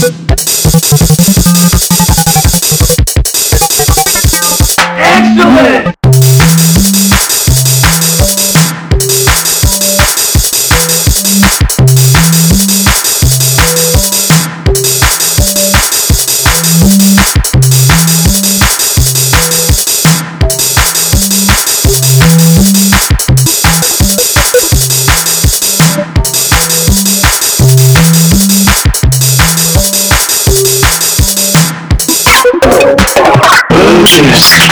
you Jesus.